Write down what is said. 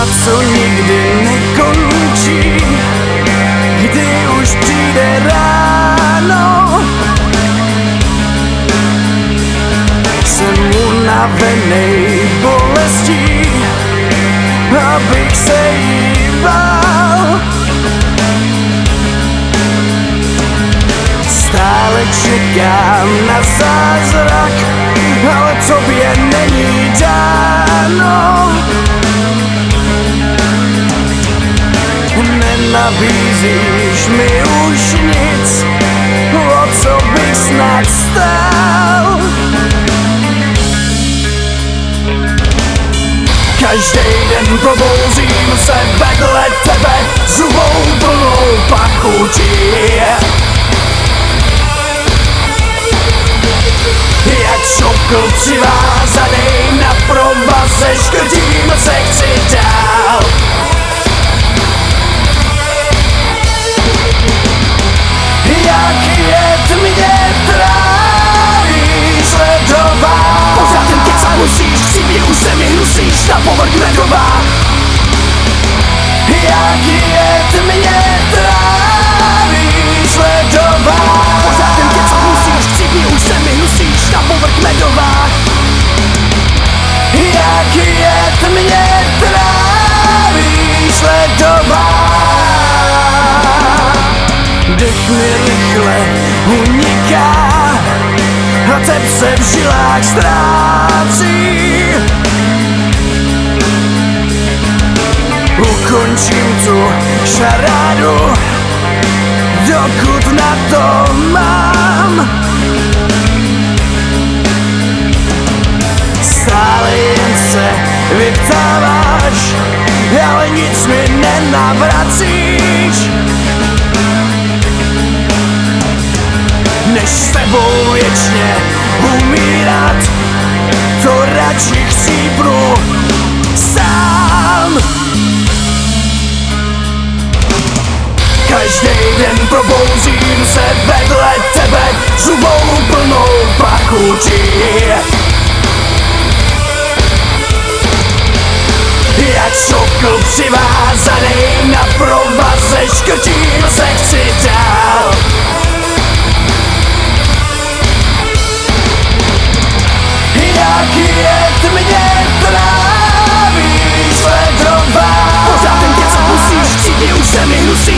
tma, co nikdy nekončí, kdy už přijde ráno. Jsem unavenej bolestí, abych se jí bál. Stále čekám na zázrak, ale tobě není dáno. Nenabízíš mi už nic, o co bych snad stál. Každý den probouzím se vedle tebe zubou plnou pachutí. Jak čokl přivázaný na provaze škrtím se chci dál. A tep se v žilách ztrácí. Ukončím tu šarádu, dokud na to mám. Stále jen se vyptáváš, ale nic mi nenavracíš. Než s tebou věčně umírat. To radši chcípnu sám. Každý den probouzím se vedle tebe Zubou plnou pachutí Jak čokl přivázaný Jak mě tráví sledovat Pořád už se mi hnusíš